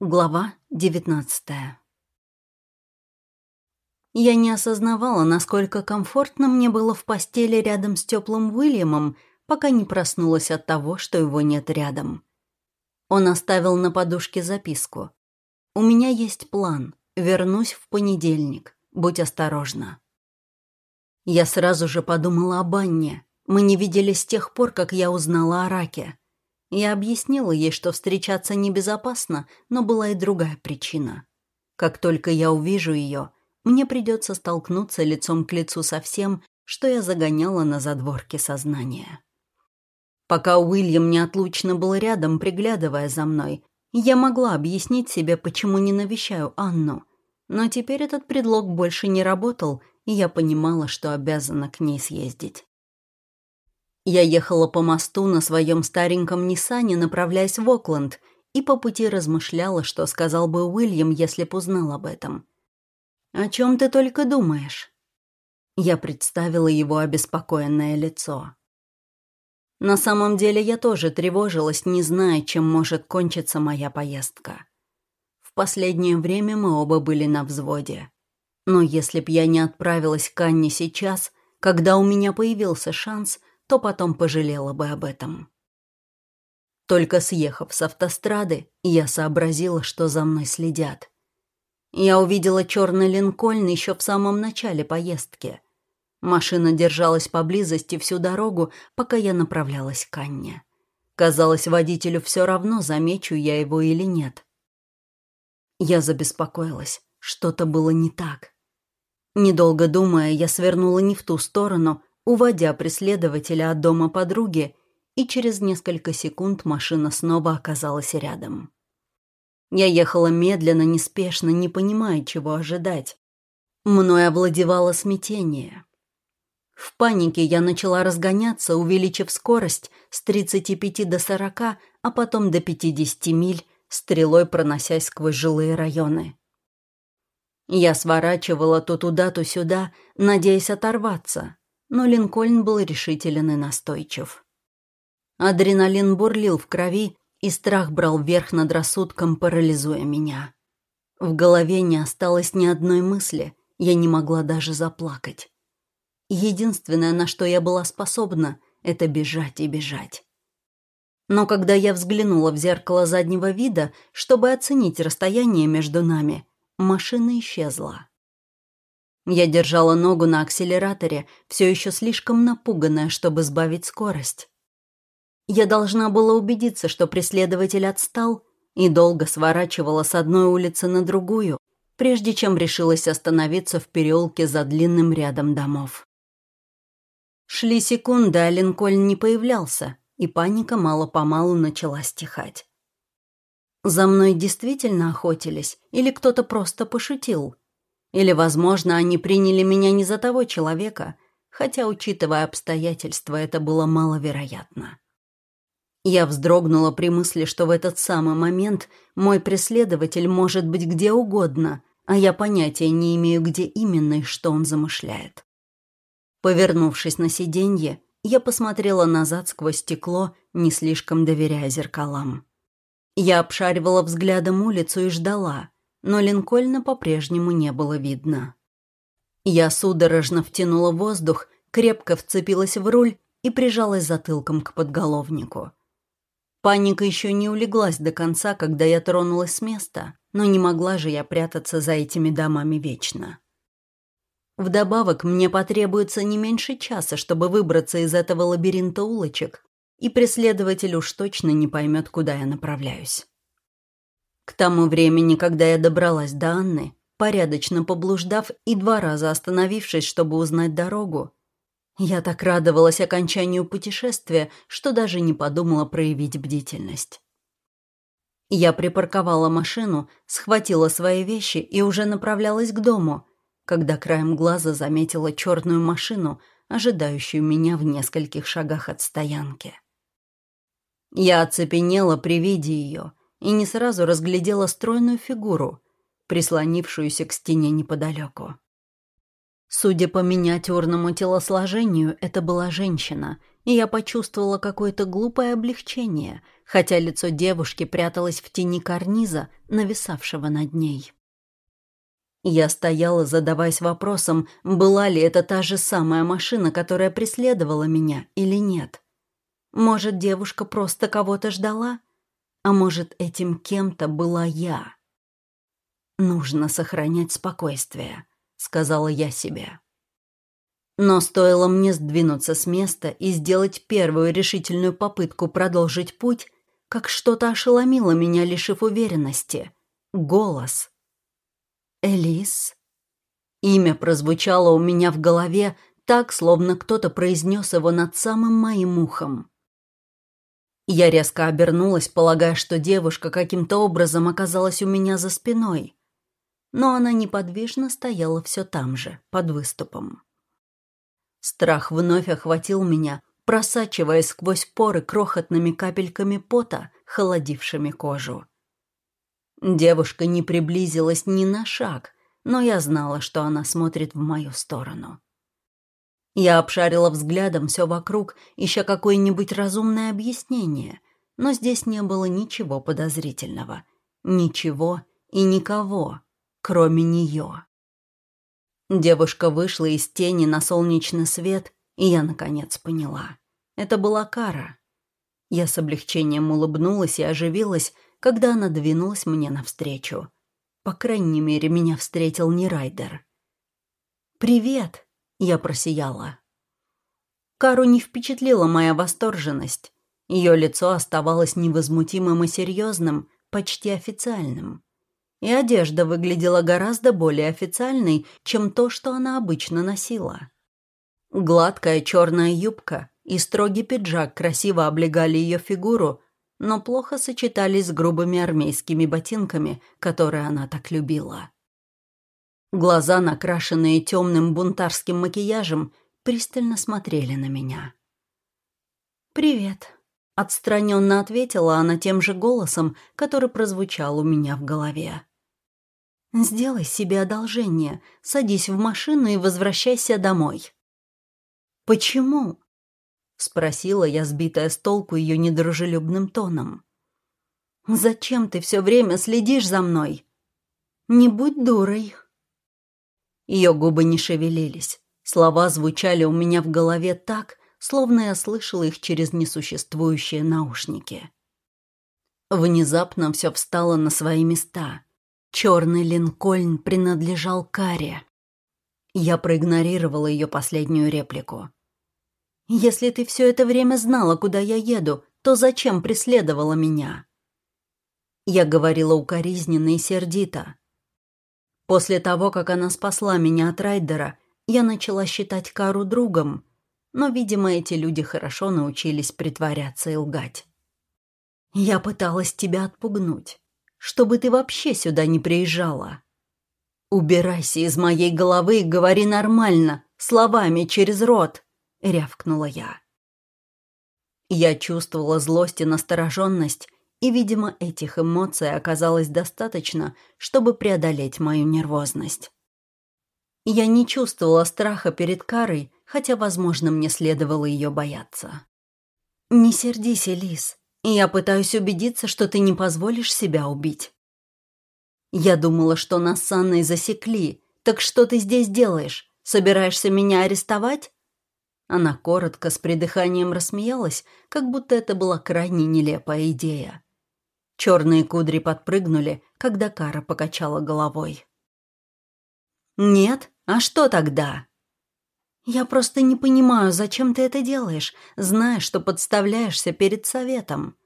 Глава девятнадцатая Я не осознавала, насколько комфортно мне было в постели рядом с теплым Уильямом, пока не проснулась от того, что его нет рядом. Он оставил на подушке записку. «У меня есть план. Вернусь в понедельник. Будь осторожна». Я сразу же подумала об Анне. Мы не виделись с тех пор, как я узнала о раке. Я объяснила ей, что встречаться небезопасно, но была и другая причина. Как только я увижу ее, мне придется столкнуться лицом к лицу со всем, что я загоняла на задворке сознания. Пока Уильям неотлучно был рядом, приглядывая за мной, я могла объяснить себе, почему не навещаю Анну. Но теперь этот предлог больше не работал, и я понимала, что обязана к ней съездить. Я ехала по мосту на своем стареньком Ниссане, направляясь в Окленд, и по пути размышляла, что сказал бы Уильям, если б узнал об этом. «О чем ты только думаешь?» Я представила его обеспокоенное лицо. На самом деле я тоже тревожилась, не зная, чем может кончиться моя поездка. В последнее время мы оба были на взводе. Но если б я не отправилась к Анне сейчас, когда у меня появился шанс, то потом пожалела бы об этом. Только съехав с автострады, я сообразила, что за мной следят. Я увидела черный линкольн еще в самом начале поездки. Машина держалась поблизости всю дорогу, пока я направлялась к Анне. Казалось, водителю все равно, замечу я его или нет. Я забеспокоилась. Что-то было не так. Недолго думая, я свернула не в ту сторону, уводя преследователя от дома подруги, и через несколько секунд машина снова оказалась рядом. Я ехала медленно, неспешно, не понимая, чего ожидать. Мной овладевало смятение. В панике я начала разгоняться, увеличив скорость с 35 до 40, а потом до 50 миль, стрелой проносясь сквозь жилые районы. Я сворачивала то туда, то сюда, надеясь оторваться, но Линкольн был решителен и настойчив. Адреналин бурлил в крови, и страх брал верх над рассудком, парализуя меня. В голове не осталось ни одной мысли, я не могла даже заплакать. Единственное, на что я была способна, это бежать и бежать. Но когда я взглянула в зеркало заднего вида, чтобы оценить расстояние между нами, машина исчезла. Я держала ногу на акселераторе, все еще слишком напуганная, чтобы сбавить скорость. Я должна была убедиться, что преследователь отстал, и долго сворачивала с одной улицы на другую, прежде чем решилась остановиться в переулке за длинным рядом домов. Шли секунды, а Линкольн не появлялся, и паника мало-помалу начала стихать. За мной действительно охотились, или кто-то просто пошутил – или, возможно, они приняли меня не за того человека, хотя, учитывая обстоятельства, это было маловероятно. Я вздрогнула при мысли, что в этот самый момент мой преследователь может быть где угодно, а я понятия не имею, где именно и что он замышляет. Повернувшись на сиденье, я посмотрела назад сквозь стекло, не слишком доверяя зеркалам. Я обшаривала взглядом улицу и ждала — но Линкольна по-прежнему не было видно. Я судорожно втянула воздух, крепко вцепилась в руль и прижалась затылком к подголовнику. Паника еще не улеглась до конца, когда я тронулась с места, но не могла же я прятаться за этими домами вечно. Вдобавок, мне потребуется не меньше часа, чтобы выбраться из этого лабиринта улочек, и преследователь уж точно не поймет, куда я направляюсь. К тому времени, когда я добралась до Анны, порядочно поблуждав и два раза остановившись, чтобы узнать дорогу, я так радовалась окончанию путешествия, что даже не подумала проявить бдительность. Я припарковала машину, схватила свои вещи и уже направлялась к дому, когда краем глаза заметила черную машину, ожидающую меня в нескольких шагах от стоянки. Я оцепенела при виде ее, и не сразу разглядела стройную фигуру, прислонившуюся к стене неподалеку. Судя по миниатюрному телосложению, это была женщина, и я почувствовала какое-то глупое облегчение, хотя лицо девушки пряталось в тени карниза, нависавшего над ней. Я стояла, задаваясь вопросом, была ли это та же самая машина, которая преследовала меня, или нет. Может, девушка просто кого-то ждала? А может, этим кем-то была я? «Нужно сохранять спокойствие», — сказала я себе. Но стоило мне сдвинуться с места и сделать первую решительную попытку продолжить путь, как что-то ошеломило меня, лишив уверенности. Голос. «Элис?» Имя прозвучало у меня в голове так, словно кто-то произнес его над самым моим ухом. Я резко обернулась, полагая, что девушка каким-то образом оказалась у меня за спиной. Но она неподвижно стояла все там же, под выступом. Страх вновь охватил меня, просачиваясь сквозь поры крохотными капельками пота, холодившими кожу. Девушка не приблизилась ни на шаг, но я знала, что она смотрит в мою сторону. Я обшарила взглядом все вокруг, ища какое-нибудь разумное объяснение, но здесь не было ничего подозрительного. Ничего и никого, кроме нее. Девушка вышла из тени на солнечный свет, и я, наконец, поняла. Это была Кара. Я с облегчением улыбнулась и оживилась, когда она двинулась мне навстречу. По крайней мере, меня встретил не Райдер. «Привет!» — я просияла. Кару не впечатлила моя восторженность. Ее лицо оставалось невозмутимым и серьезным, почти официальным и одежда выглядела гораздо более официальной, чем то, что она обычно носила. Гладкая черная юбка и строгий пиджак красиво облегали ее фигуру, но плохо сочетались с грубыми армейскими ботинками, которые она так любила. Глаза, накрашенные темным бунтарским макияжем, пристально смотрели на меня. «Привет», — отстраненно ответила она тем же голосом, который прозвучал у меня в голове. Сделай себе одолжение, садись в машину и возвращайся домой. Почему? Спросила я, сбитая с толку ее недружелюбным тоном. Зачем ты все время следишь за мной? Не будь дурой. Ее губы не шевелились. Слова звучали у меня в голове так, словно я слышала их через несуществующие наушники. Внезапно все встало на свои места. Черный линкольн принадлежал Каре. Я проигнорировала ее последнюю реплику. «Если ты все это время знала, куда я еду, то зачем преследовала меня?» Я говорила укоризненно и сердито. После того, как она спасла меня от Райдера, я начала считать Кару другом, но, видимо, эти люди хорошо научились притворяться и лгать. Я пыталась тебя отпугнуть чтобы ты вообще сюда не приезжала. Убирайся из моей головы и говори нормально, словами через рот, рявкнула я. Я чувствовала злость и настороженность, и, видимо, этих эмоций оказалось достаточно, чтобы преодолеть мою нервозность. Я не чувствовала страха перед Карой, хотя, возможно, мне следовало ее бояться. «Не сердись, Элис. Я пытаюсь убедиться, что ты не позволишь себя убить. Я думала, что нас с Анной засекли. Так что ты здесь делаешь? Собираешься меня арестовать? Она коротко, с придыханием рассмеялась, как будто это была крайне нелепая идея. Черные кудри подпрыгнули, когда Кара покачала головой. «Нет? А что тогда?» «Я просто не понимаю, зачем ты это делаешь, зная, что подставляешься перед советом.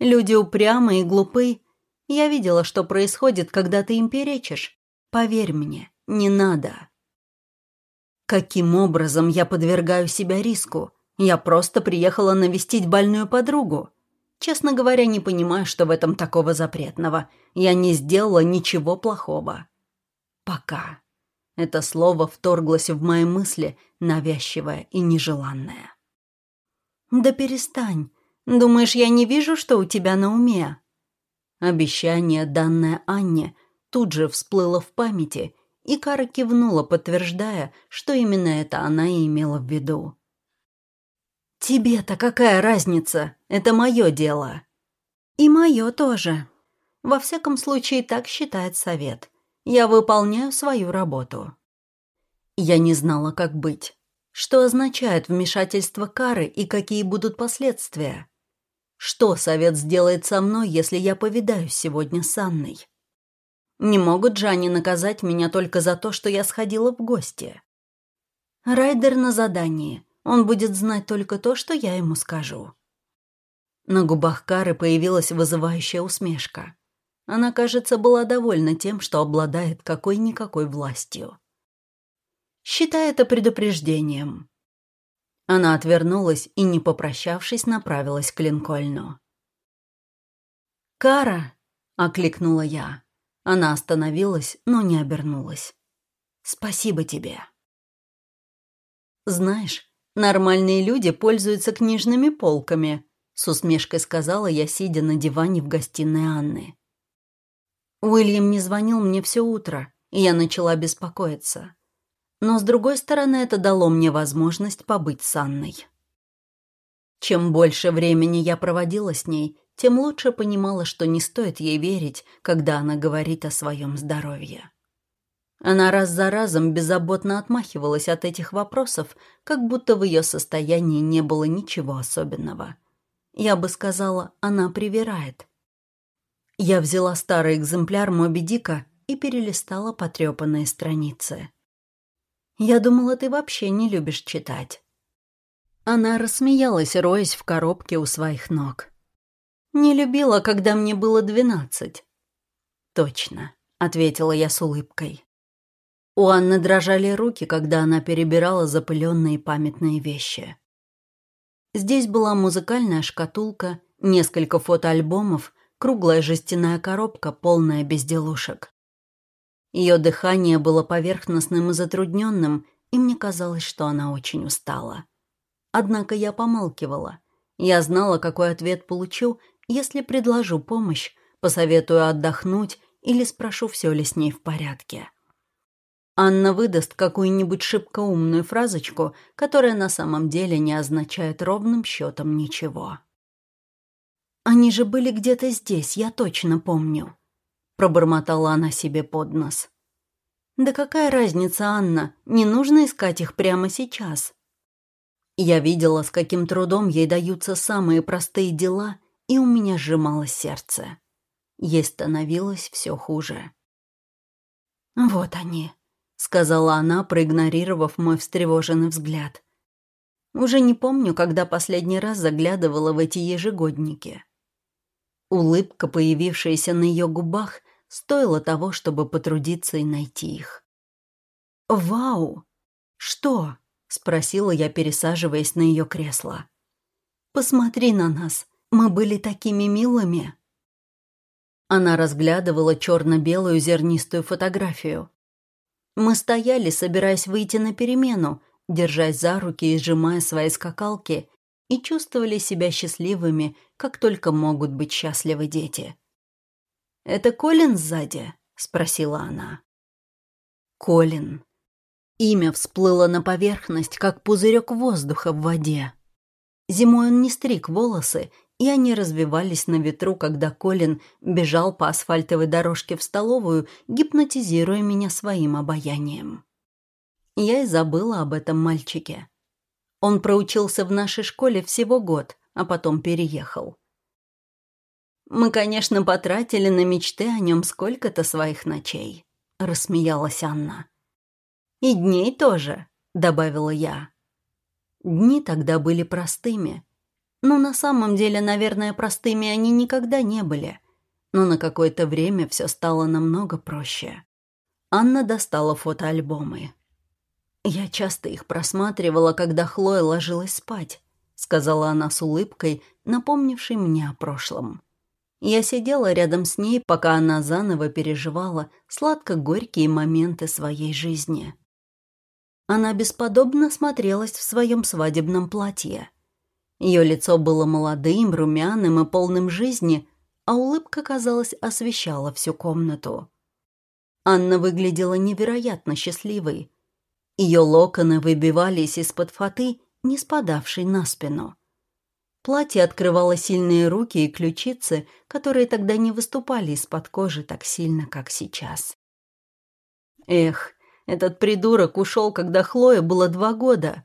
Люди упрямые и глупы. Я видела, что происходит, когда ты им перечишь. Поверь мне, не надо». «Каким образом я подвергаю себя риску? Я просто приехала навестить больную подругу. Честно говоря, не понимаю, что в этом такого запретного. Я не сделала ничего плохого. Пока». Это слово вторглось в мои мысли, навязчивое и нежеланное. «Да перестань. Думаешь, я не вижу, что у тебя на уме?» Обещание, данное Анне, тут же всплыло в памяти, и Кара кивнула, подтверждая, что именно это она и имела в виду. «Тебе-то какая разница? Это мое дело». «И мое тоже. Во всяком случае, так считает совет. Я выполняю свою работу». Я не знала, как быть. Что означает вмешательство кары и какие будут последствия? Что совет сделает со мной, если я повидаюсь сегодня с Анной? Не могут же они наказать меня только за то, что я сходила в гости. Райдер на задании. Он будет знать только то, что я ему скажу. На губах Кары появилась вызывающая усмешка. Она, кажется, была довольна тем, что обладает какой-никакой властью. Считай это предупреждением. Она отвернулась и, не попрощавшись, направилась к Линкольну. «Кара!» — окликнула я. Она остановилась, но не обернулась. «Спасибо тебе». «Знаешь, Нормальные люди пользуются книжными полками», — с усмешкой сказала я, сидя на диване в гостиной Анны. Уильям не звонил мне все утро, и я начала беспокоиться. Но, с другой стороны, это дало мне возможность побыть с Анной. Чем больше времени я проводила с ней, тем лучше понимала, что не стоит ей верить, когда она говорит о своем здоровье. Она раз за разом беззаботно отмахивалась от этих вопросов, как будто в ее состоянии не было ничего особенного. Я бы сказала, она привирает. Я взяла старый экземпляр Моби Дика и перелистала потрепанные страницы. «Я думала, ты вообще не любишь читать». Она рассмеялась, роясь в коробке у своих ног. «Не любила, когда мне было двенадцать». «Точно», — ответила я с улыбкой. У Анны дрожали руки, когда она перебирала запыленные памятные вещи. Здесь была музыкальная шкатулка, несколько фотоальбомов, круглая жестяная коробка, полная безделушек. Ее дыхание было поверхностным и затрудненным, и мне казалось, что она очень устала. Однако я помалкивала. Я знала, какой ответ получу, если предложу помощь, посоветую отдохнуть или спрошу, все ли с ней в порядке. Анна выдаст какую-нибудь шибко умную фразочку, которая на самом деле не означает ровным счетом ничего. «Они же были где-то здесь, я точно помню», — пробормотала она себе под нос. «Да какая разница, Анна? Не нужно искать их прямо сейчас». Я видела, с каким трудом ей даются самые простые дела, и у меня сжималось сердце. Ей становилось все хуже. «Вот они», — сказала она, проигнорировав мой встревоженный взгляд. Уже не помню, когда последний раз заглядывала в эти ежегодники. Улыбка, появившаяся на ее губах, стоила того, чтобы потрудиться и найти их. «Вау! Что?» — спросила я, пересаживаясь на ее кресло. «Посмотри на нас, мы были такими милыми!» Она разглядывала черно-белую зернистую фотографию. Мы стояли, собираясь выйти на перемену, держась за руки и сжимая свои скакалки, и чувствовали себя счастливыми, как только могут быть счастливы дети. «Это Колин сзади?» — спросила она. Колин. Имя всплыло на поверхность, как пузырек воздуха в воде. Зимой он не стриг волосы и они развивались на ветру, когда Колин бежал по асфальтовой дорожке в столовую, гипнотизируя меня своим обаянием. Я и забыла об этом мальчике. Он проучился в нашей школе всего год, а потом переехал. «Мы, конечно, потратили на мечты о нем сколько-то своих ночей», — рассмеялась Анна. «И дней тоже», — добавила я. Дни тогда были простыми, но на самом деле, наверное, простыми они никогда не были. Но на какое-то время все стало намного проще. Анна достала фотоальбомы. «Я часто их просматривала, когда Хлоя ложилась спать», — сказала она с улыбкой, напомнившей мне о прошлом. Я сидела рядом с ней, пока она заново переживала сладко-горькие моменты своей жизни. Она бесподобно смотрелась в своем свадебном платье. Ее лицо было молодым, румяным и полным жизни, а улыбка, казалось, освещала всю комнату. Анна выглядела невероятно счастливой. Ее локоны выбивались из-под фаты не спадавший на спину. Платье открывало сильные руки и ключицы, которые тогда не выступали из-под кожи так сильно, как сейчас. Эх, этот придурок ушел, когда Хлое было два года.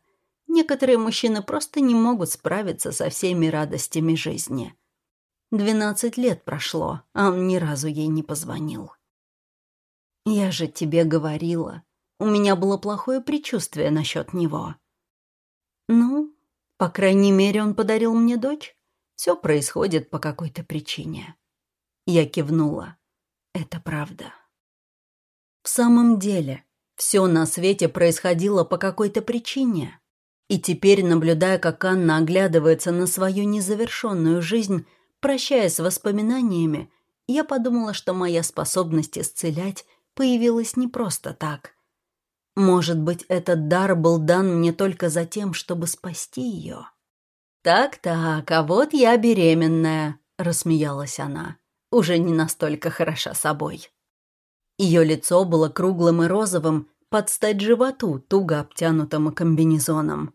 Некоторые мужчины просто не могут справиться со всеми радостями жизни. Двенадцать лет прошло, а он ни разу ей не позвонил. «Я же тебе говорила. У меня было плохое предчувствие насчет него». «Ну, по крайней мере, он подарил мне дочь. Все происходит по какой-то причине». Я кивнула. «Это правда». В самом деле, все на свете происходило по какой-то причине. И теперь, наблюдая, как Анна оглядывается на свою незавершенную жизнь, прощаясь с воспоминаниями, я подумала, что моя способность исцелять появилась не просто так. Может быть, этот дар был дан мне только за тем, чтобы спасти ее. «Так-так, а вот я беременная», — рассмеялась она. «Уже не настолько хороша собой». Ее лицо было круглым и розовым, под стать животу, туго обтянутому комбинезоном.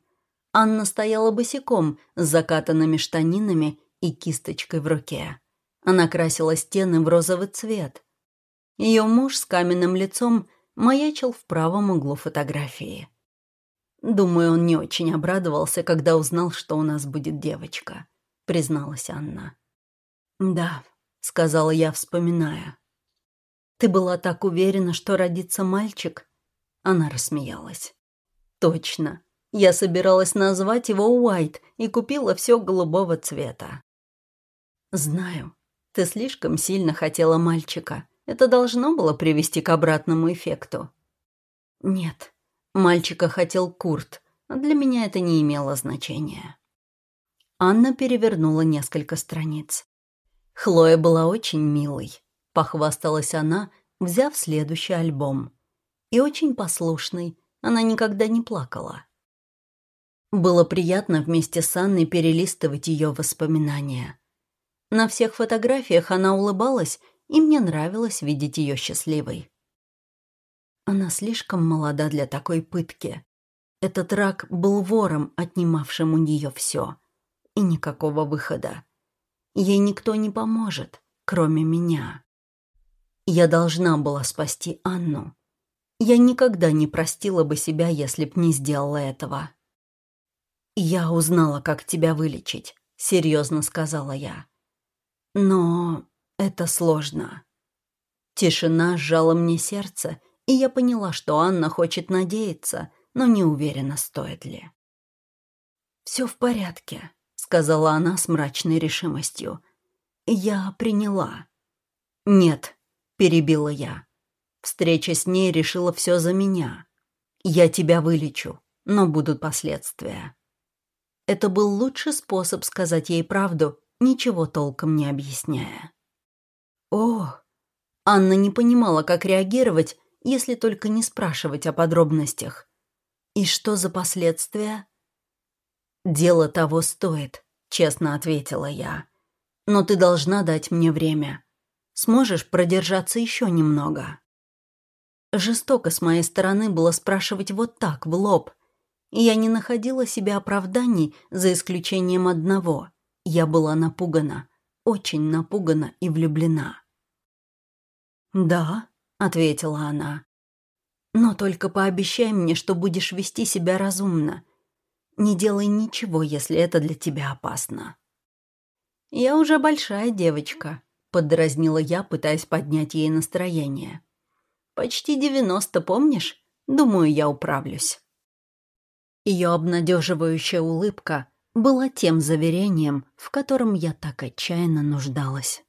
Анна стояла босиком, с закатанными штанинами и кисточкой в руке. Она красила стены в розовый цвет. Ее муж с каменным лицом маячил в правом углу фотографии. «Думаю, он не очень обрадовался, когда узнал, что у нас будет девочка», — призналась Анна. «Да», — сказала я, вспоминая. Ты была так уверена, что родится мальчик?» Она рассмеялась. «Точно. Я собиралась назвать его Уайт и купила все голубого цвета». «Знаю. Ты слишком сильно хотела мальчика. Это должно было привести к обратному эффекту». «Нет. Мальчика хотел Курт. А для меня это не имело значения». Анна перевернула несколько страниц. Хлоя была очень милой похвасталась она, взяв следующий альбом. И очень послушный, она никогда не плакала. Было приятно вместе с Анной перелистывать ее воспоминания. На всех фотографиях она улыбалась, и мне нравилось видеть ее счастливой. Она слишком молода для такой пытки. Этот рак был вором, отнимавшим у нее все. И никакого выхода. Ей никто не поможет, кроме меня. Я должна была спасти Анну. Я никогда не простила бы себя, если б не сделала этого. «Я узнала, как тебя вылечить», — серьезно сказала я. «Но это сложно». Тишина сжала мне сердце, и я поняла, что Анна хочет надеяться, но не уверена, стоит ли. «Все в порядке», — сказала она с мрачной решимостью. «Я приняла». «Нет», — перебила я. Встреча с ней решила все за меня. Я тебя вылечу, но будут последствия. Это был лучший способ сказать ей правду, ничего толком не объясняя. О, Анна не понимала, как реагировать, если только не спрашивать о подробностях. И что за последствия? «Дело того стоит», — честно ответила я. «Но ты должна дать мне время сможешь продержаться еще немного?» Жестоко с моей стороны было спрашивать вот так, в лоб. Я не находила себе оправданий, за исключением одного. Я была напугана, очень напугана и влюблена. «Да», — ответила она. «Но только пообещай мне, что будешь вести себя разумно. Не делай ничего, если это для тебя опасно». «Я уже большая девочка», поддразнила я, пытаясь поднять ей настроение. «Почти девяносто, помнишь? Думаю, я управлюсь». Ее обнадеживающая улыбка была тем заверением, в котором я так отчаянно нуждалась.